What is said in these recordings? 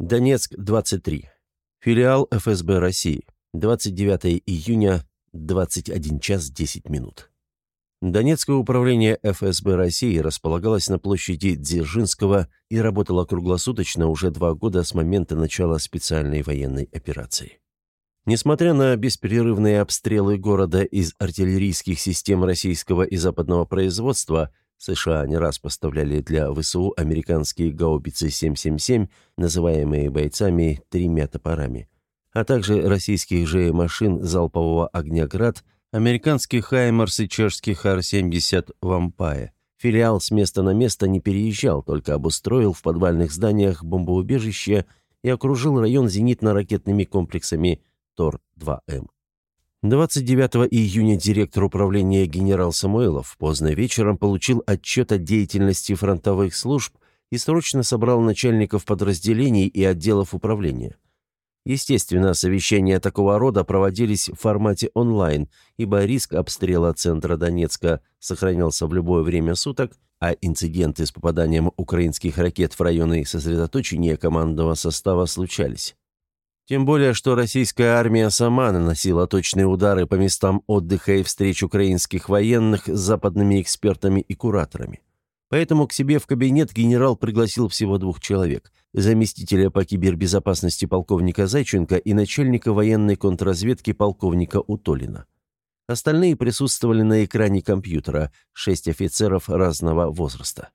Донецк, 23. Филиал ФСБ России. 29 июня, 21 час 10 минут. Донецкое управление ФСБ России располагалось на площади Дзержинского и работало круглосуточно уже два года с момента начала специальной военной операции. Несмотря на беспрерывные обстрелы города из артиллерийских систем российского и западного производства, США не раз поставляли для ВСУ американские гаубицы 777, называемые бойцами «тремя топорами», а также российских же машин залпового огня «Град», американских «Хаймарс» и чешских Ар-70 «Вампая». Филиал с места на место не переезжал, только обустроил в подвальных зданиях бомбоубежище и окружил район зенитно-ракетными комплексами ТОР-2М. 29 июня директор управления генерал Самойлов поздно вечером получил отчет о деятельности фронтовых служб и срочно собрал начальников подразделений и отделов управления. Естественно, совещания такого рода проводились в формате онлайн, ибо риск обстрела центра Донецка сохранялся в любое время суток, а инциденты с попаданием украинских ракет в районы сосредоточения командного состава случались. Тем более, что российская армия сама наносила точные удары по местам отдыха и встреч украинских военных с западными экспертами и кураторами. Поэтому к себе в кабинет генерал пригласил всего двух человек – заместителя по кибербезопасности полковника Зайченко и начальника военной контрразведки полковника Утолина. Остальные присутствовали на экране компьютера – шесть офицеров разного возраста.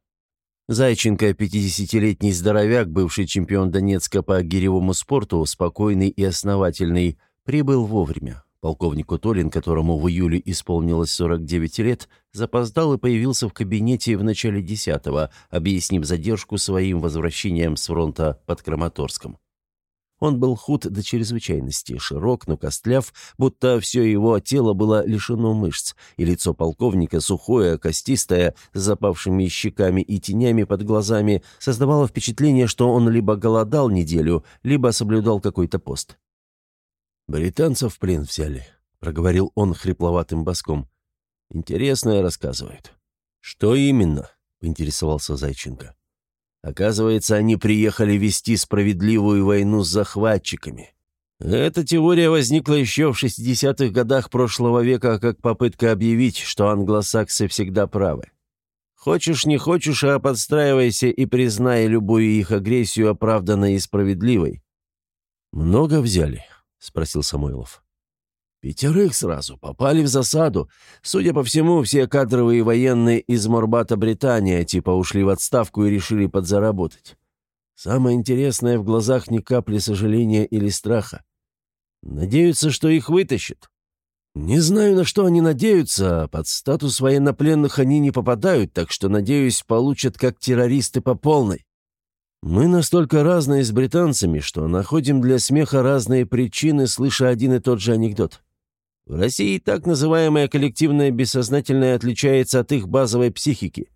Зайченко, 50-летний здоровяк, бывший чемпион Донецка по гиревому спорту, спокойный и основательный, прибыл вовремя. Полковник Утолин, которому в июле исполнилось 49 лет, запоздал и появился в кабинете в начале 10-го, объяснив задержку своим возвращением с фронта под Краматорском. Он был худ до чрезвычайности, широк, но костляв, будто все его тело было лишено мышц, и лицо полковника, сухое, костистое, с запавшими щеками и тенями под глазами, создавало впечатление, что он либо голодал неделю, либо соблюдал какой-то пост. «Британцев в плен взяли», — проговорил он хрипловатым боском. «Интересное рассказывают». «Что именно?» — поинтересовался Зайченко. Оказывается, они приехали вести справедливую войну с захватчиками. Эта теория возникла еще в 60-х годах прошлого века как попытка объявить, что англосаксы всегда правы. Хочешь, не хочешь, а подстраивайся и признай любую их агрессию оправданной и справедливой. «Много взяли?» — спросил Самойлов. Пятерых сразу попали в засаду. Судя по всему, все кадровые военные из Морбата Британия типа ушли в отставку и решили подзаработать. Самое интересное в глазах ни капли сожаления или страха. Надеются, что их вытащат. Не знаю, на что они надеются, под статус военнопленных они не попадают, так что, надеюсь, получат как террористы по полной. Мы настолько разные с британцами, что находим для смеха разные причины, слыша один и тот же анекдот. В России так называемое коллективное бессознательное отличается от их базовой психики.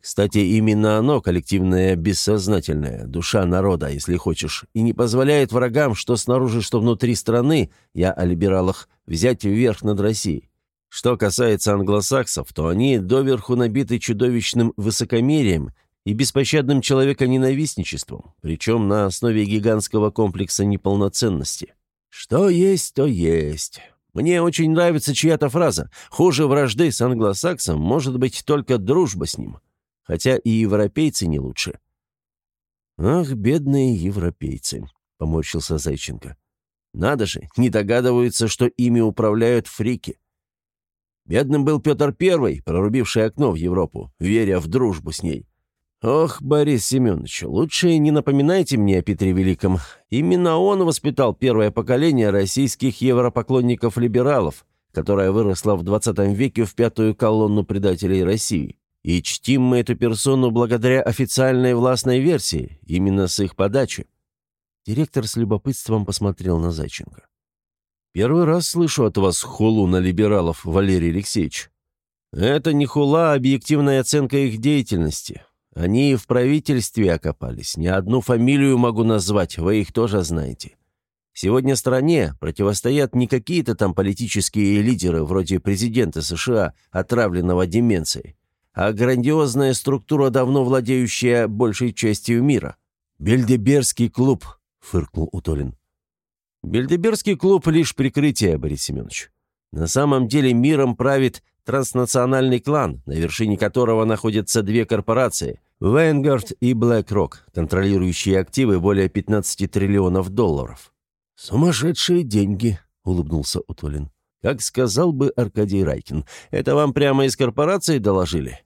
Кстати, именно оно, коллективное бессознательное, душа народа, если хочешь, и не позволяет врагам, что снаружи, что внутри страны, я о либералах, взять вверх над Россией. Что касается англосаксов, то они доверху набиты чудовищным высокомерием и беспощадным человеконенавистничеством, причем на основе гигантского комплекса неполноценности. Что есть, то есть. Мне очень нравится чья-то фраза «Хуже вражды с англосаксом может быть только дружба с ним». Хотя и европейцы не лучше. «Ах, бедные европейцы», — поморщился Зайченко. «Надо же, не догадываются, что ими управляют фрики. Бедным был Петр Первый, прорубивший окно в Европу, веря в дружбу с ней. «Ох, Борис Семенович, лучше не напоминайте мне о Петре Великом. Именно он воспитал первое поколение российских европоклонников-либералов, которое выросло в 20 веке в пятую колонну предателей России. И чтим мы эту персону благодаря официальной властной версии, именно с их подачи». Директор с любопытством посмотрел на Зайченко. «Первый раз слышу от вас хулу на либералов, Валерий Алексеевич. Это не хула, а объективная оценка их деятельности. Они в правительстве окопались. Ни одну фамилию могу назвать, вы их тоже знаете. Сегодня стране противостоят не какие-то там политические лидеры, вроде президента США, отравленного деменцией, а грандиозная структура, давно владеющая большей частью мира. Бельдеберский клуб, фыркнул Утолин. «Бельдеберский клуб — лишь прикрытие, Борис Семенович. На самом деле миром правит транснациональный клан, на вершине которого находятся две корпорации — Vanguard и BlackRock, контролирующие активы более 15 триллионов долларов. «Сумасшедшие деньги», — улыбнулся Утолин. «Как сказал бы Аркадий Райкин, это вам прямо из корпорации доложили?»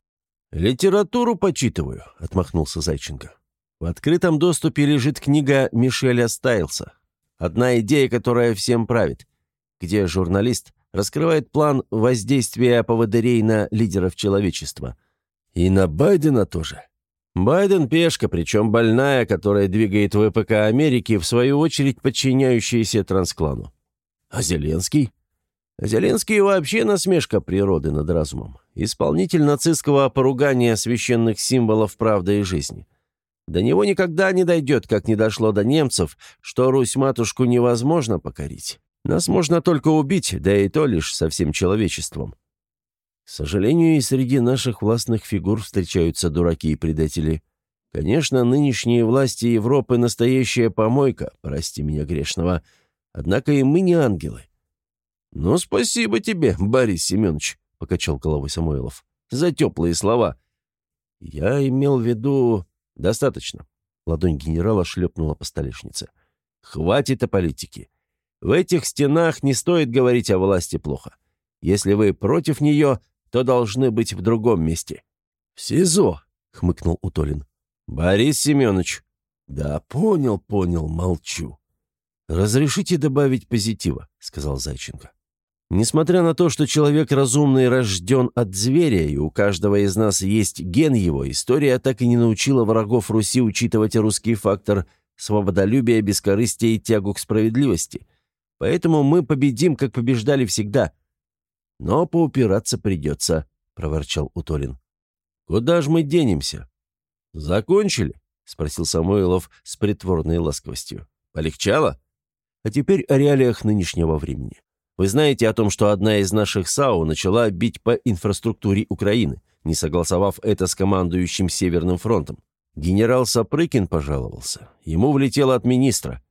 «Литературу почитываю», — отмахнулся Зайченко. «В открытом доступе лежит книга Мишеля Стайлса. Одна идея, которая всем правит, где журналист раскрывает план воздействия поводырей на лидеров человечества. И на Байдена тоже. Байден – пешка, причем больная, которая двигает ВПК Америки, в свою очередь подчиняющаяся трансклану. А Зеленский? Зеленский вообще насмешка природы над разумом. Исполнитель нацистского поругания священных символов правды и жизни. До него никогда не дойдет, как не дошло до немцев, что Русь-матушку невозможно покорить. Нас можно только убить, да и то лишь со всем человечеством. К сожалению, и среди наших властных фигур встречаются дураки и предатели. Конечно, нынешние власти Европы — настоящая помойка, прости меня грешного. Однако и мы не ангелы. «Ну, спасибо тебе, Борис Семенович», — покачал головой Самойлов, — «за теплые слова». «Я имел в виду...» «Достаточно». Ладонь генерала шлепнула по столешнице. «Хватит о политике. В этих стенах не стоит говорить о власти плохо. Если вы против нее, то должны быть в другом месте». «В СИЗО», — хмыкнул Утолин. «Борис Семенович». «Да, понял, понял, молчу». «Разрешите добавить позитива», — сказал Зайченко. «Несмотря на то, что человек разумный рожден от зверя, и у каждого из нас есть ген его, история так и не научила врагов Руси учитывать русский фактор свободолюбия, бескорыстия и тягу к справедливости. Поэтому мы победим, как побеждали всегда. Но поупираться придется», — проворчал Утолин. «Куда ж мы денемся?» «Закончили?» — спросил Самойлов с притворной ласковостью. «Полегчало?» А теперь о реалиях нынешнего времени. Вы знаете о том, что одна из наших САУ начала бить по инфраструктуре Украины, не согласовав это с командующим Северным фронтом. Генерал Сапрыкин пожаловался. Ему влетело от министра.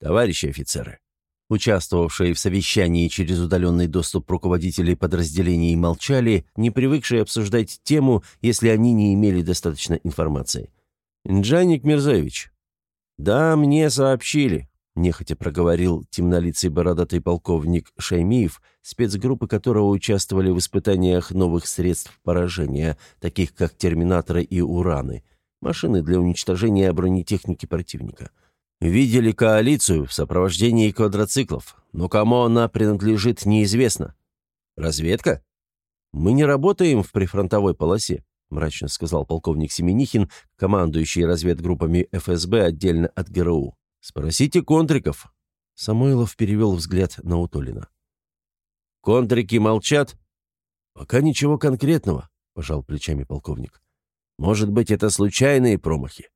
Товарищи офицеры, Участвовавшие в совещании через удаленный доступ руководителей подразделений молчали, не привыкшие обсуждать тему, если они не имели достаточно информации. «Джаник Мирзаевич». «Да, мне сообщили», — нехотя проговорил темнолицый бородатый полковник Шаймиев, спецгруппы которого участвовали в испытаниях новых средств поражения, таких как терминаторы и ураны, машины для уничтожения бронетехники противника. Видели коалицию в сопровождении квадроциклов, но кому она принадлежит, неизвестно. Разведка? Мы не работаем в прифронтовой полосе, мрачно сказал полковник Семенихин, командующий разведгруппами ФСБ отдельно от ГРУ. Спросите контриков. Самойлов перевел взгляд на Утолина. «Контрики молчат?» «Пока ничего конкретного», — пожал плечами полковник. «Может быть, это случайные промахи?»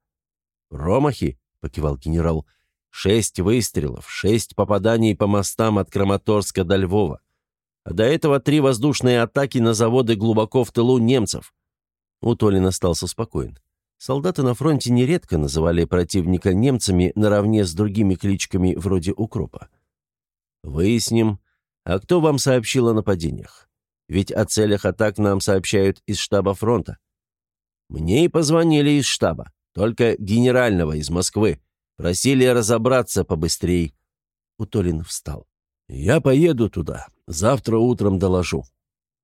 «Промахи?» Покивал генерал. «Шесть выстрелов, шесть попаданий по мостам от Краматорска до Львова. А до этого три воздушные атаки на заводы глубоко в тылу немцев». Утолин остался спокоен. Солдаты на фронте нередко называли противника немцами наравне с другими кличками вроде «Укропа». «Выясним. А кто вам сообщил о нападениях? Ведь о целях атак нам сообщают из штаба фронта». «Мне и позвонили из штаба. Только генерального из Москвы. Просили разобраться побыстрей». Утолин встал. «Я поеду туда. Завтра утром доложу».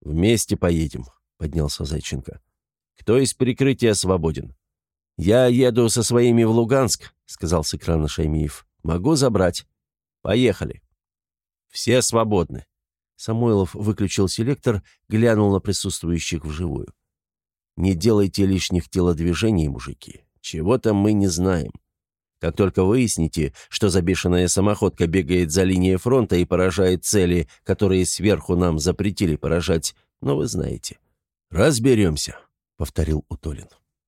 «Вместе поедем», — поднялся Зайченко. «Кто из прикрытия свободен?» «Я еду со своими в Луганск», — сказал с экрана Шаймиев. «Могу забрать. Поехали». «Все свободны». Самойлов выключил селектор, глянул на присутствующих вживую. «Не делайте лишних телодвижений, мужики. Чего-то мы не знаем. Как только выясните, что за бешеная самоходка бегает за линией фронта и поражает цели, которые сверху нам запретили поражать, но вы знаете. «Разберемся», — повторил Утолин.